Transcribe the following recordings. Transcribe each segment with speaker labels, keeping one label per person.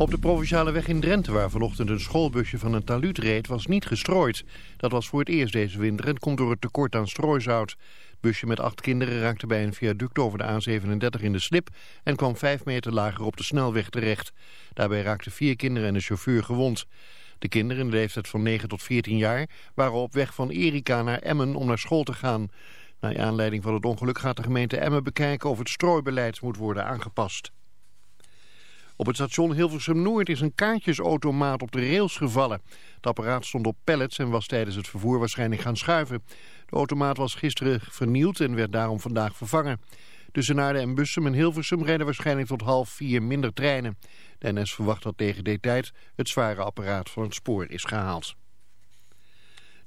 Speaker 1: Op de provinciale weg in Drenthe, waar vanochtend een schoolbusje van een taluut reed, was niet gestrooid. Dat was voor het eerst deze winter en komt door het tekort aan strooizout. Het busje met acht kinderen raakte bij een viaduct over de A37 in de slip en kwam vijf meter lager op de snelweg terecht. Daarbij raakten vier kinderen en een chauffeur gewond. De kinderen in de leeftijd van 9 tot 14 jaar waren op weg van Erika naar Emmen om naar school te gaan. Naar aanleiding van het ongeluk gaat de gemeente Emmen bekijken of het strooibeleid moet worden aangepast. Op het station Hilversum Noord is een kaartjesautomaat op de rails gevallen. Het apparaat stond op pallets en was tijdens het vervoer waarschijnlijk gaan schuiven. De automaat was gisteren vernield en werd daarom vandaag vervangen. Tussen Naarden en Bussum en Hilversum rijden waarschijnlijk tot half vier minder treinen. De verwacht dat tegen die tijd het zware apparaat van het spoor is gehaald.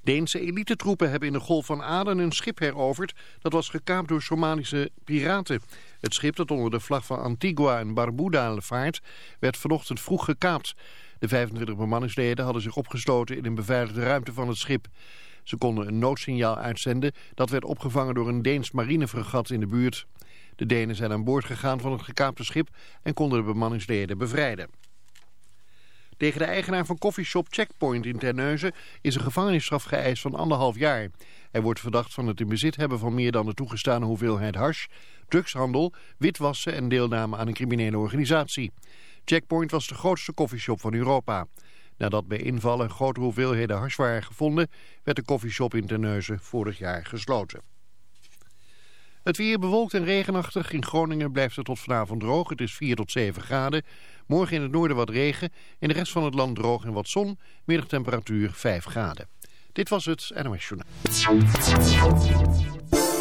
Speaker 1: Deense elitetroepen hebben in de Golf van Aden een schip heroverd. Dat was gekaapt door Somalische piraten. Het schip dat onder de vlag van Antigua en Barbuda vaart, werd vanochtend vroeg gekaapt. De 25 bemanningsleden hadden zich opgesloten in een beveiligde ruimte van het schip. Ze konden een noodsignaal uitzenden. Dat werd opgevangen door een Deens marinefregat in de buurt. De Denen zijn aan boord gegaan van het gekaapte schip en konden de bemanningsleden bevrijden. Tegen de eigenaar van koffieshop Checkpoint in Terneuzen is een gevangenisstraf geëist van anderhalf jaar. Hij wordt verdacht van het in bezit hebben van meer dan de toegestane hoeveelheid hash, drugshandel, witwassen en deelname aan een criminele organisatie. Checkpoint was de grootste koffieshop van Europa. Nadat bij invallen grote hoeveelheden hash waren gevonden, werd de koffieshop in Terneuzen vorig jaar gesloten. Het weer bewolkt en regenachtig. In Groningen blijft het tot vanavond droog. Het is 4 tot 7 graden. Morgen in het noorden wat regen. In de rest van het land droog en wat zon. Middagtemperatuur 5 graden. Dit was het NOS Journaal.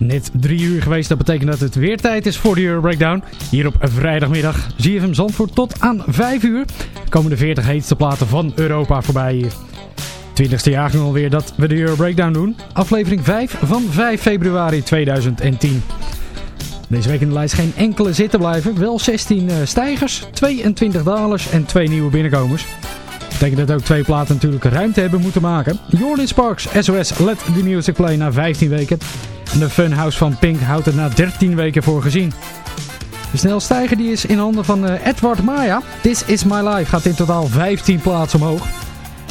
Speaker 2: Net drie uur geweest, dat betekent dat het weer tijd is voor de Euro Breakdown. Hier op vrijdagmiddag ZFM Zandvoort tot aan 5 uur komen de 40 heetste platen van Europa voorbij hier. 20ste jaar alweer dat we de Euro Breakdown doen. Aflevering 5 van 5 februari 2010. Deze week in de lijst geen enkele zitten blijven. Wel 16 stijgers, 22 dalers en 2 nieuwe binnenkomers. Betekent dat ook twee platen natuurlijk ruimte hebben moeten maken. Jordan Sparks, SOS, Let The Music Play na 15 weken. En de Funhouse van Pink houdt het na 13 weken voor gezien. De snelstijger die is in handen van uh, Edward Maya. This Is My Life gaat in totaal 15 plaatsen omhoog.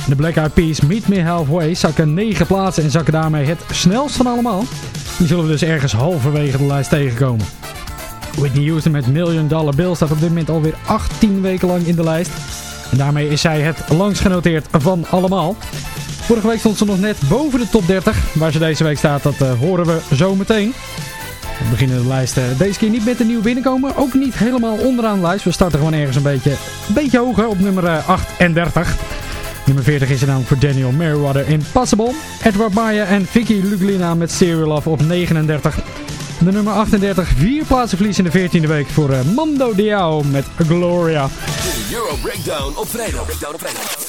Speaker 2: De Black Eyed Peas Meet Me Halfway zakken 9 plaatsen en zakken daarmee het snelst van allemaal. Die zullen we dus ergens halverwege de lijst tegenkomen. Whitney Houston met Million Dollar Bill staat op dit moment alweer 18 weken lang in de lijst. En daarmee is zij het langst genoteerd van allemaal. Vorige week stond ze nog net boven de top 30. Waar ze deze week staat, dat uh, horen we zo meteen. We beginnen de lijst uh, deze keer niet met een nieuw binnenkomen. Ook niet helemaal onderaan de lijst. We starten gewoon ergens een beetje, een beetje hoger op nummer uh, 38. Nummer 40 is er namelijk voor Daniel Merriweather Impossible. Edward Maya en Vicky Luglina met Serial Love op 39. De nummer 38, vier plaatsen verlies in de 14e week voor Mando Diao met Gloria.
Speaker 3: De Euro Breakdown op vrijdag. Breakdown op vrijdag.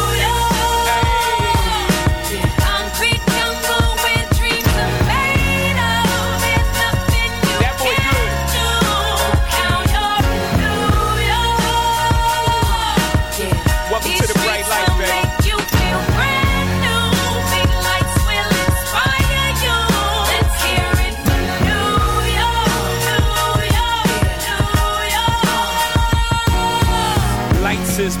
Speaker 4: is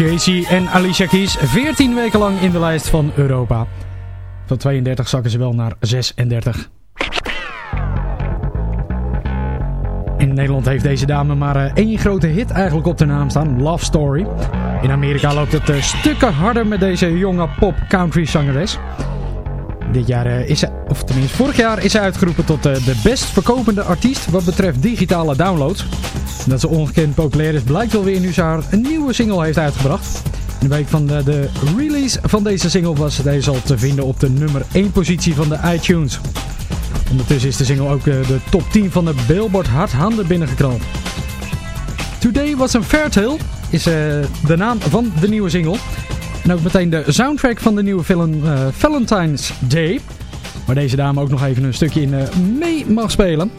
Speaker 2: Jay-Z en Alicia Keys 14 weken lang in de lijst van Europa. Van 32 zakken ze wel naar 36. In Nederland heeft deze dame maar eh, één grote hit eigenlijk op de naam staan. Love Story. In Amerika loopt het eh, stukken harder met deze jonge pop-country zangeres. Dit jaar eh, is ze of tenminste vorig jaar, is hij uitgeroepen tot uh, de best verkopende artiest wat betreft digitale downloads. Dat ze ongekend populair is blijkt wel weer nu ze haar een nieuwe single heeft uitgebracht. In de week van de, release van deze single was deze al te vinden op de nummer 1 positie van de iTunes. Ondertussen is de single ook uh, de top 10 van de Billboard Hard Handen binnengeknald. Today Was a Fair Tale is uh, de naam van de nieuwe single. En ook meteen de soundtrack van de nieuwe film Valentine's Day. Waar deze dame ook nog even een stukje in uh, mee mag spelen.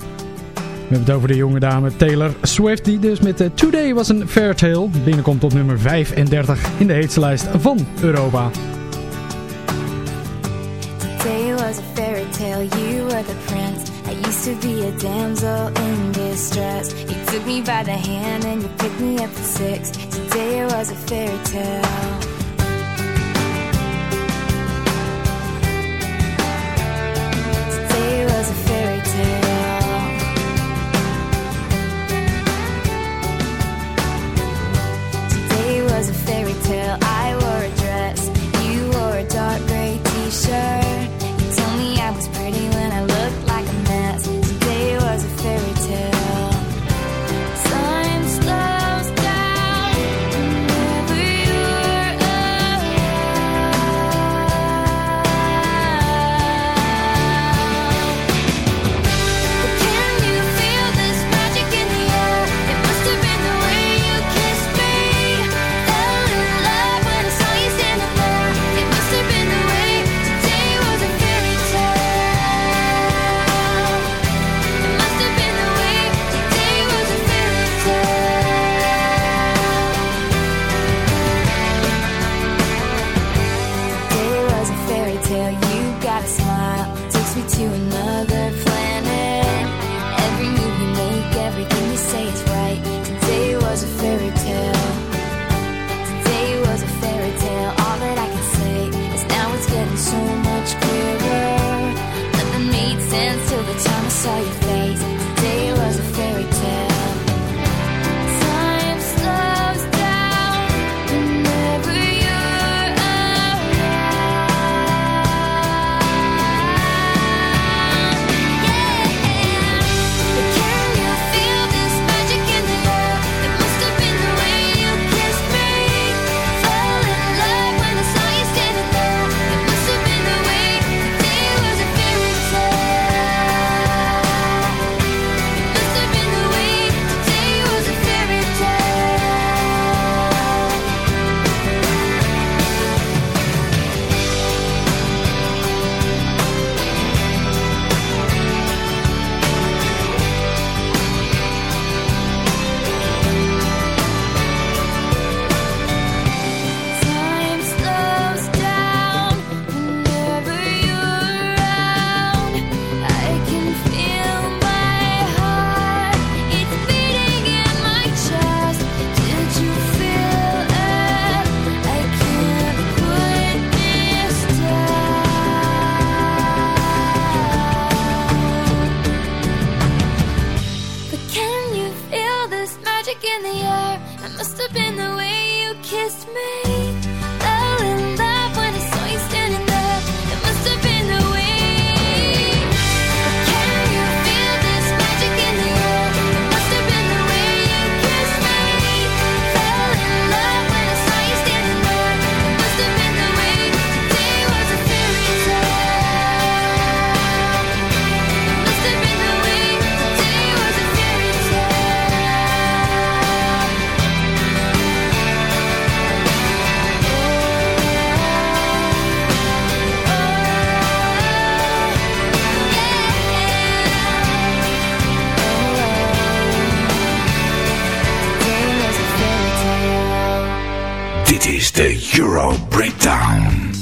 Speaker 2: We hebben het over de jonge dame Taylor Swift. Die dus met uh, Today Was a Fair Tale binnenkomt op nummer 35 in de heetste lijst van Europa.
Speaker 5: Today was a you were the prince. Used to be a damsel in distress. You took me by the hand and you picked me up. Today was a. Dit is de Euro Breakdown.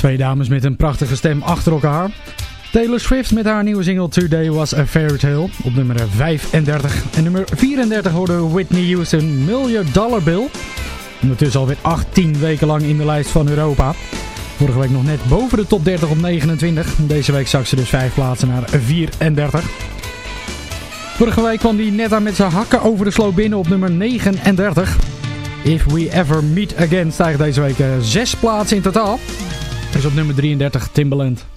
Speaker 2: Twee dames met een prachtige stem achter elkaar. Taylor Swift met haar nieuwe single Today Was a Fairy Tale op nummer 35. En nummer 34 hoorde Whitney Houston Million Dollar Bill. Ondertussen alweer 18 weken lang in de lijst van Europa. Vorige week nog net boven de top 30 op 29. Deze week zak ze dus 5 plaatsen naar 34. Vorige week kwam hij net aan met zijn hakken over de sloot binnen op nummer 39. If We Ever Meet Again stijgt deze week 6 plaatsen in totaal. Is op nummer 33 Timbaland.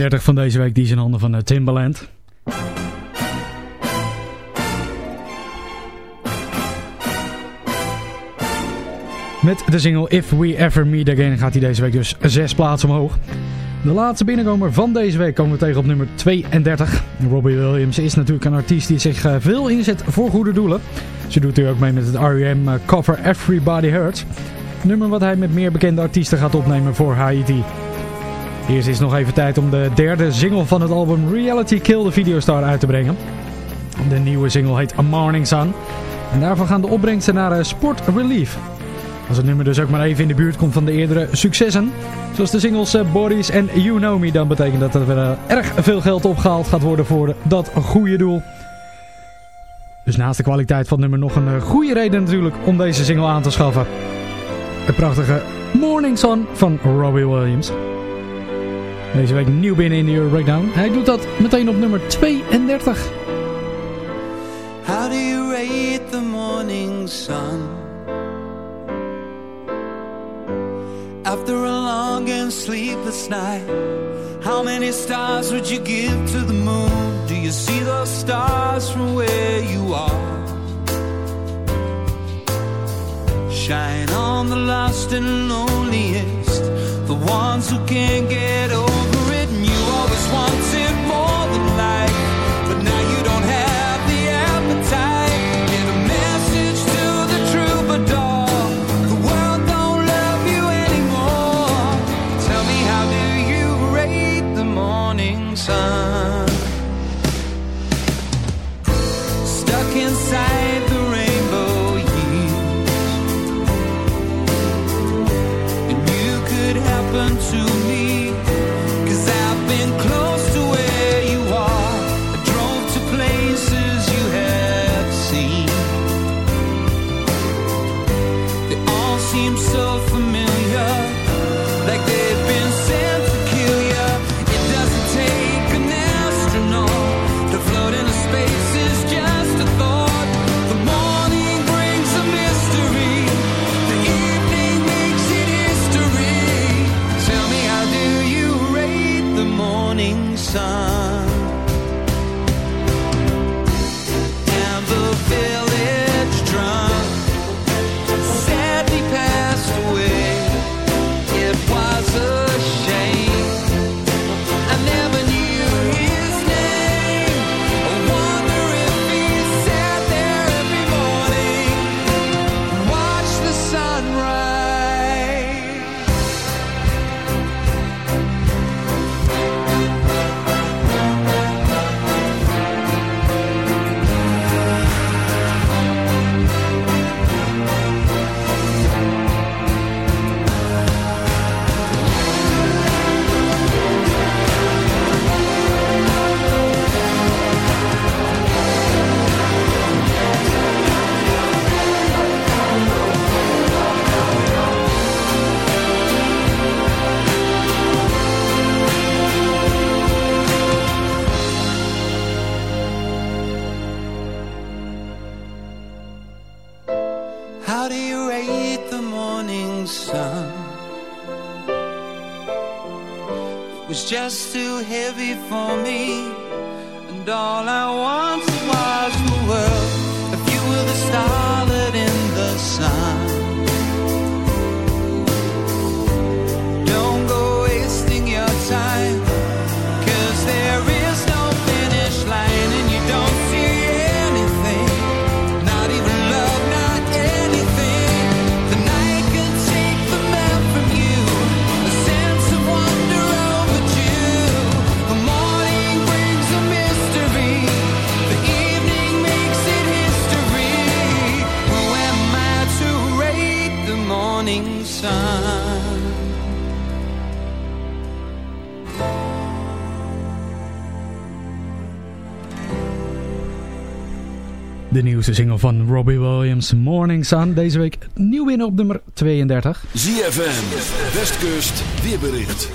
Speaker 2: 32 van deze week die is in handen van eh, Timbaland. Met de single If We Ever Meet Again gaat hij deze week dus zes plaatsen omhoog. De laatste binnenkomer van deze week komen we tegen op nummer 32. Robbie Williams is natuurlijk een artiest die zich eh, veel inzet voor goede doelen. Ze doet hier ook mee met het R.E.M. Eh, cover Everybody Hurts. Nummer wat hij met meer bekende artiesten gaat opnemen voor Haiti. Eerst is nog even tijd om de derde single van het album Reality Kill the Videostar uit te brengen. De nieuwe single heet A Morning Sun. En daarvan gaan de opbrengsten naar eh, Sport Relief. Als het nummer dus ook maar even in de buurt komt van de eerdere successen, zoals de singles eh, Bodies en You Know Me, dan betekent dat er uh, erg veel geld opgehaald gaat worden voor dat goede doel. Dus naast de kwaliteit van het nummer nog een goede reden natuurlijk om deze single aan te schaffen. Het prachtige Morning Sun van Robbie Williams. Deze week nieuw binnen in de Euro Breakdown. Hij doet dat meteen op nummer 32.
Speaker 3: How do you rate the morning sun? After a long and sleepless night, how many stars would you give to the moon? Do you see those stars from where you are? Shine on the lost and loneliest, the ones who can't get over morning sun? Sun?
Speaker 2: De nieuwste single van Robbie Williams, Morning Sun. Deze week nieuw winnen op nummer 32.
Speaker 6: ZFM, Westkust, weerbericht.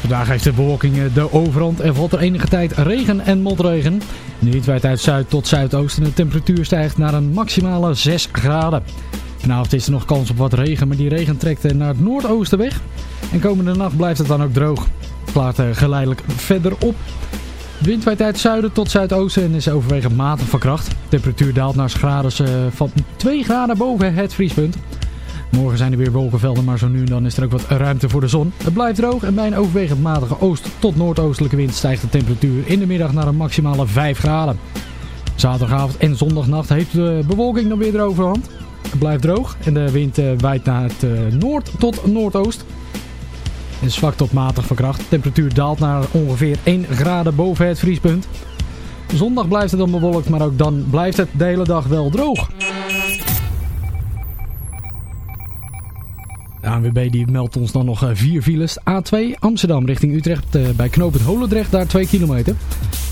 Speaker 2: Vandaag heeft de bewolking eh, de overhand en valt er enige tijd regen en motregen. De wind uit zuid tot zuidoost en de temperatuur stijgt naar een maximale 6 graden. Vanavond is er nog kans op wat regen, maar die regen trekt eh, naar het noordoosten weg. En komende nacht blijft het dan ook droog. Het klaart eh, geleidelijk verder op. De wind uit zuiden tot zuidoosten en is overwegend matig van kracht. Temperatuur daalt naar graden van 2 graden boven het vriespunt. Morgen zijn er weer wolkenvelden, maar zo nu en dan is er ook wat ruimte voor de zon. Het blijft droog en bij een overwegend matige oost- tot noordoostelijke wind stijgt de temperatuur in de middag naar een maximale 5 graden. Zaterdagavond en zondagnacht heeft de bewolking dan weer de overhand. Het blijft droog en de wind eh, waait naar het eh, noord tot noordoost. Is zwak tot matig van kracht. De temperatuur daalt naar ongeveer 1 graden boven het vriespunt. Zondag blijft het dan bewolkt, maar ook dan blijft het de hele dag wel droog. ANWB die meldt ons dan nog eh, vier files. A2 Amsterdam richting Utrecht eh, bij knooppunt Holendrecht, daar 2 kilometer.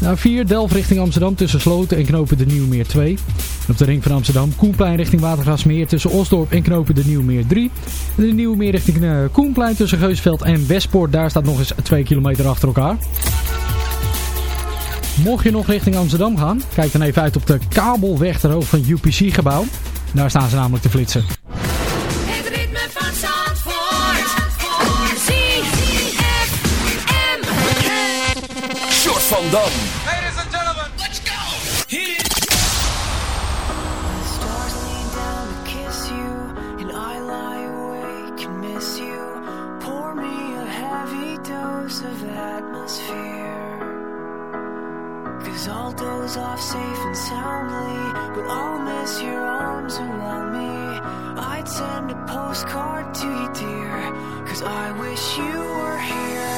Speaker 2: A4 Delft richting Amsterdam tussen Sloten en knopen de Nieuwmeer 2. En op de ring van Amsterdam Koenplein richting Watergrasmeer tussen Osdorp en knopen de Nieuwmeer 3. En de Nieuwmeer richting uh, Koenplein tussen Geusveld en Westpoort, daar staat nog eens 2 kilometer achter elkaar. Mocht je nog richting Amsterdam gaan, kijk dan even uit op de kabelweg ter hoogte van UPC gebouw. Daar staan ze namelijk te flitsen.
Speaker 7: Van
Speaker 6: Dam.
Speaker 3: Ladies and gentlemen, let's go! Hit it!
Speaker 8: Stars lean down to kiss you, and I lie awake and miss you. Pour me a heavy dose of atmosphere. Cause I'll doze off safe and soundly, but I'll miss your arms around me. I'd send a postcard to you, dear, cause I wish you were here.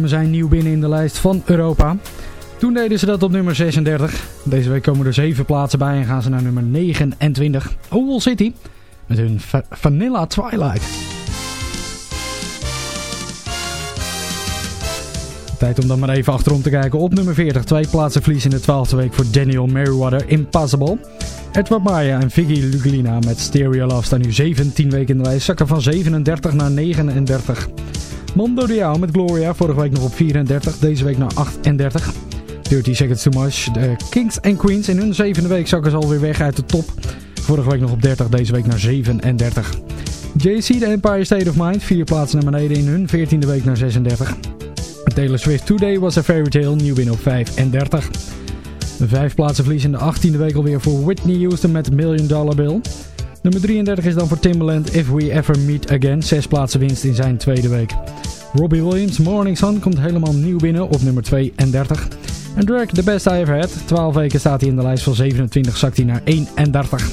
Speaker 2: kwamen zij nieuw binnen in de lijst van Europa. Toen deden ze dat op nummer 36. Deze week komen er 7 plaatsen bij en gaan ze naar nummer 29. Owl City met hun Va- Vanilla Twilight. Tijd om dan maar even achterom te kijken. Op nummer 40, twee plaatsen verlies in de 12e week voor Daniel Merriweather, Impossible. Edward Maya en Viggy Lugolina met Stereo Love staan nu 17 weken in de lijst. Zakken van 37 naar 39. Mondo Diao met Gloria, vorige week nog op 34, deze week naar 38. 30 Seconds Too Much. De Kings and Queens in hun zevende week zakken ze alweer weg uit de top. Vorige week nog op 30, deze week naar 37. JC, The Empire State of Mind, vier plaatsen naar beneden in hun 14e week naar 36. Taylor Swift Today Was a Fairy Tale, nieuw binnen op 35. Vijf plaatsen verlies in de 18e week alweer voor Whitney Houston met Million Dollar Bill. Nummer 33 is dan voor Timbaland If We Ever Meet Again. Zes plaatsen winst in zijn tweede week. Robbie Williams Morning Sun komt helemaal nieuw binnen op nummer 32. En Drake The Best I Ever Had. 12 weken staat hij in de lijst van 27, zakt hij naar 31.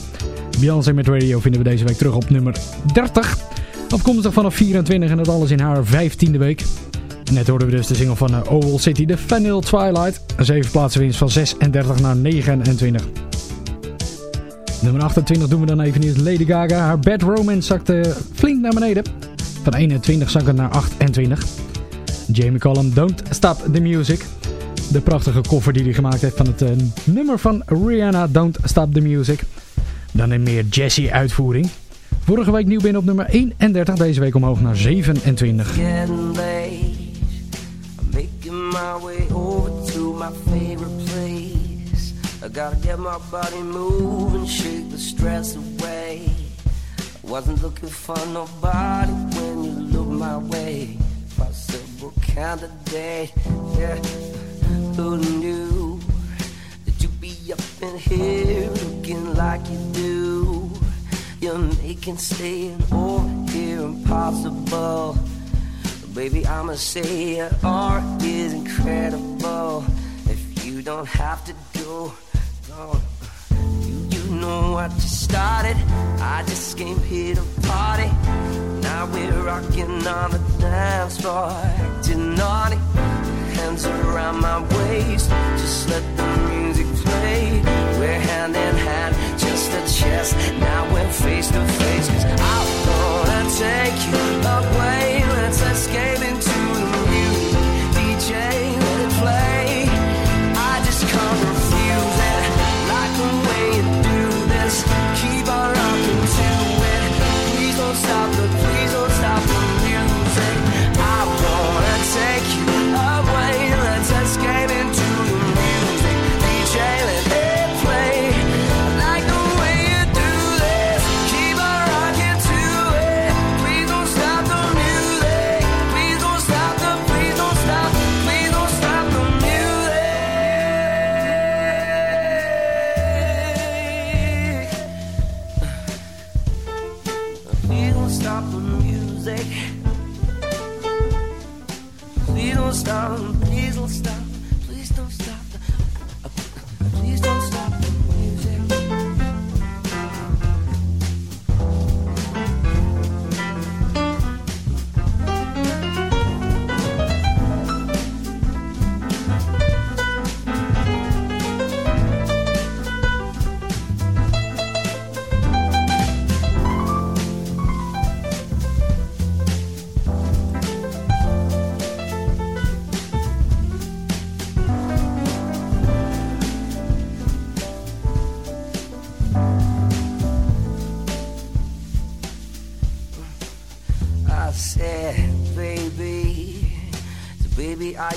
Speaker 2: Beyoncé met Radio vinden we deze week terug op nummer 30. Afkomstig vanaf 24 en dat alles in haar 15e week. Net hoorden we dus de single van uh, Owl City, de Vanilla Twilight. Een 7 plaatsen winst van 36 naar 29. Nummer 28 doen we dan even niet. Lady Gaga. Haar Bad Romance zakte flink naar beneden. Van 21 zak het naar 28. Jamie Cullum, Don't Stop the Music. De prachtige koffer die hij gemaakt heeft van het uh, nummer van Rihanna, Don't Stop the Music. Dan een meer jazzy uitvoering. Vorige week nieuw binnen op nummer 31. Deze week omhoog naar 27.
Speaker 9: Getting late. I'm making my way over to my favorite place. I gotta get my body moving, shake the stress away. Wasn't looking for nobody my way. Possible day, yeah. Who knew that you'd be up in here looking like you do? You're making staying over here impossible. Baby, I'ma say your art is incredible. If you don't have to go, go. You, you know what you started. I just came here to party. Now we're rocking on the dance floor, acting naughty. Hands around my waist, just let the music play. We're hand in hand, just a chest. Now we're face to face, cause I wanna take you away. Let's escape into the music. DJ, let it play. I just can't refuse it. Like the way you do this. Keep on rocking to it. Please don't stop the,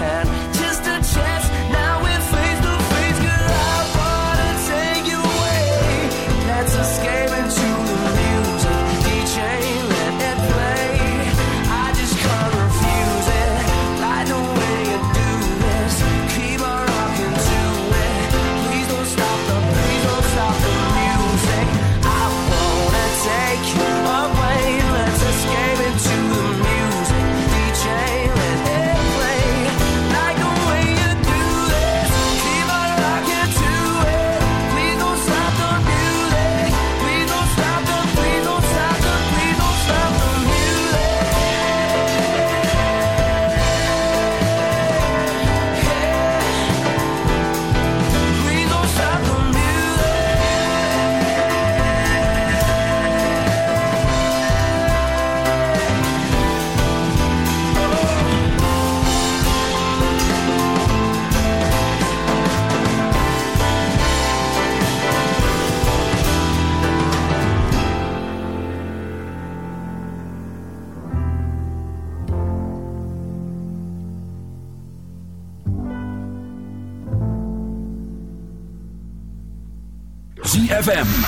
Speaker 9: hand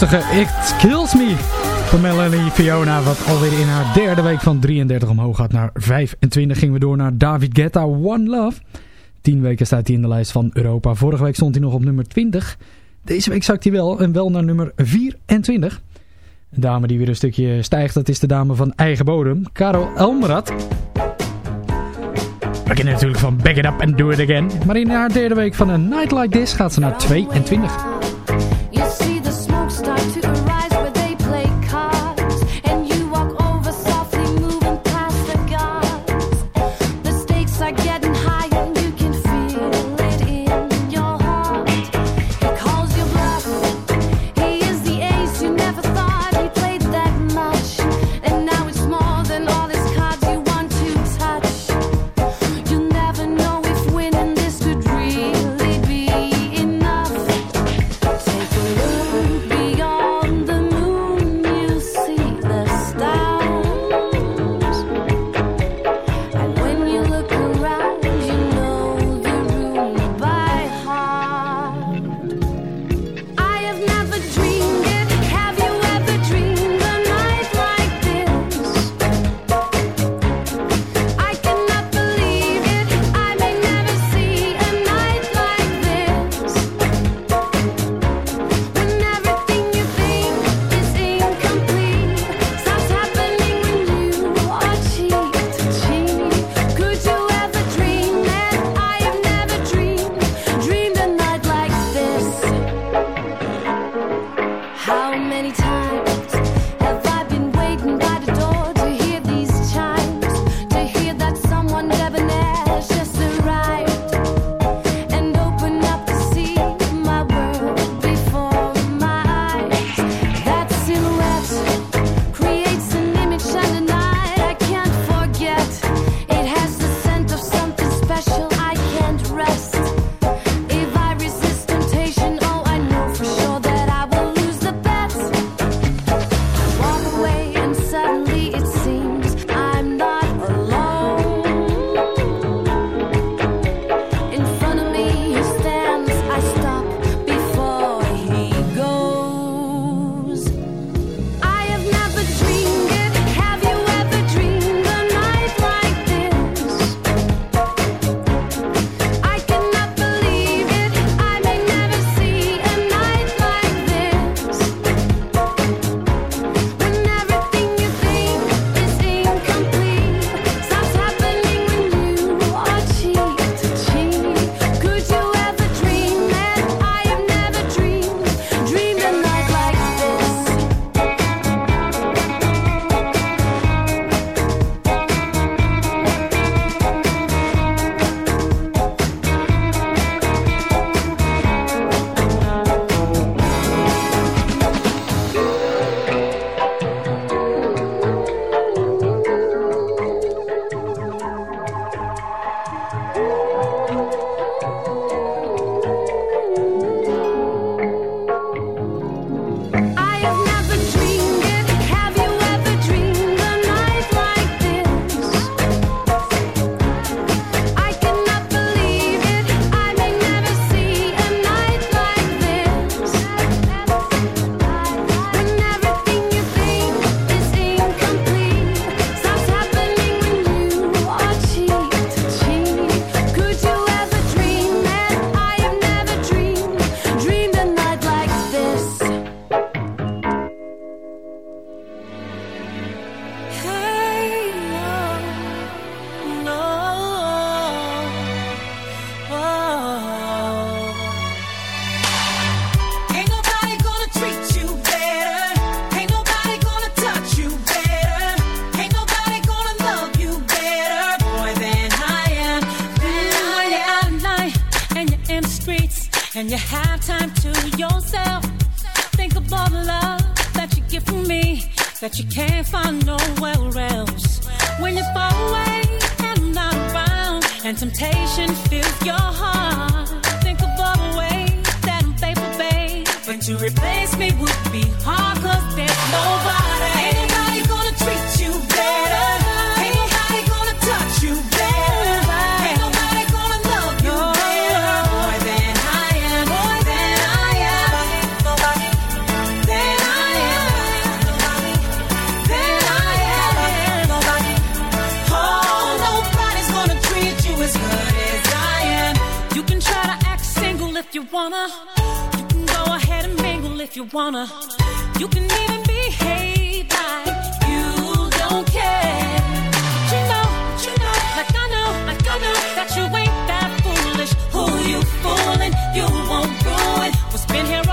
Speaker 2: rustige It Kills Me van Melanie Fiona. Wat alweer in haar derde week van 33 omhoog gaat naar 25. Gingen we door naar David Guetta, One Love. 10 weken staat hij in de lijst van Europa. Vorige week stond hij nog op nummer 20. Deze week zakt hij wel en wel naar nummer 24. Een dame die weer een stukje stijgt, dat is de dame van eigen bodem. Karel Elmerat. We kennen natuurlijk van Back It Up and Do It Again. Maar in haar derde week van a Night Like This gaat ze naar 22.
Speaker 5: To
Speaker 10: replace me would be hard, cause there's nobody. Ain't nobody gonna treat you better. Ain't nobody gonna touch you better. Ain't nobody gonna love you better. More than I am. More than I am. Nobody. Than I am. Nobody. Than I am. Nobody. Oh, nobody's gonna treat you as good as I am. You can try to act single if you wanna if you wanna. You can even behave like you don't care. But you know, but you know, like I know, like I know that you ain't that foolish. Who you fooling? You won't ruin what's been here.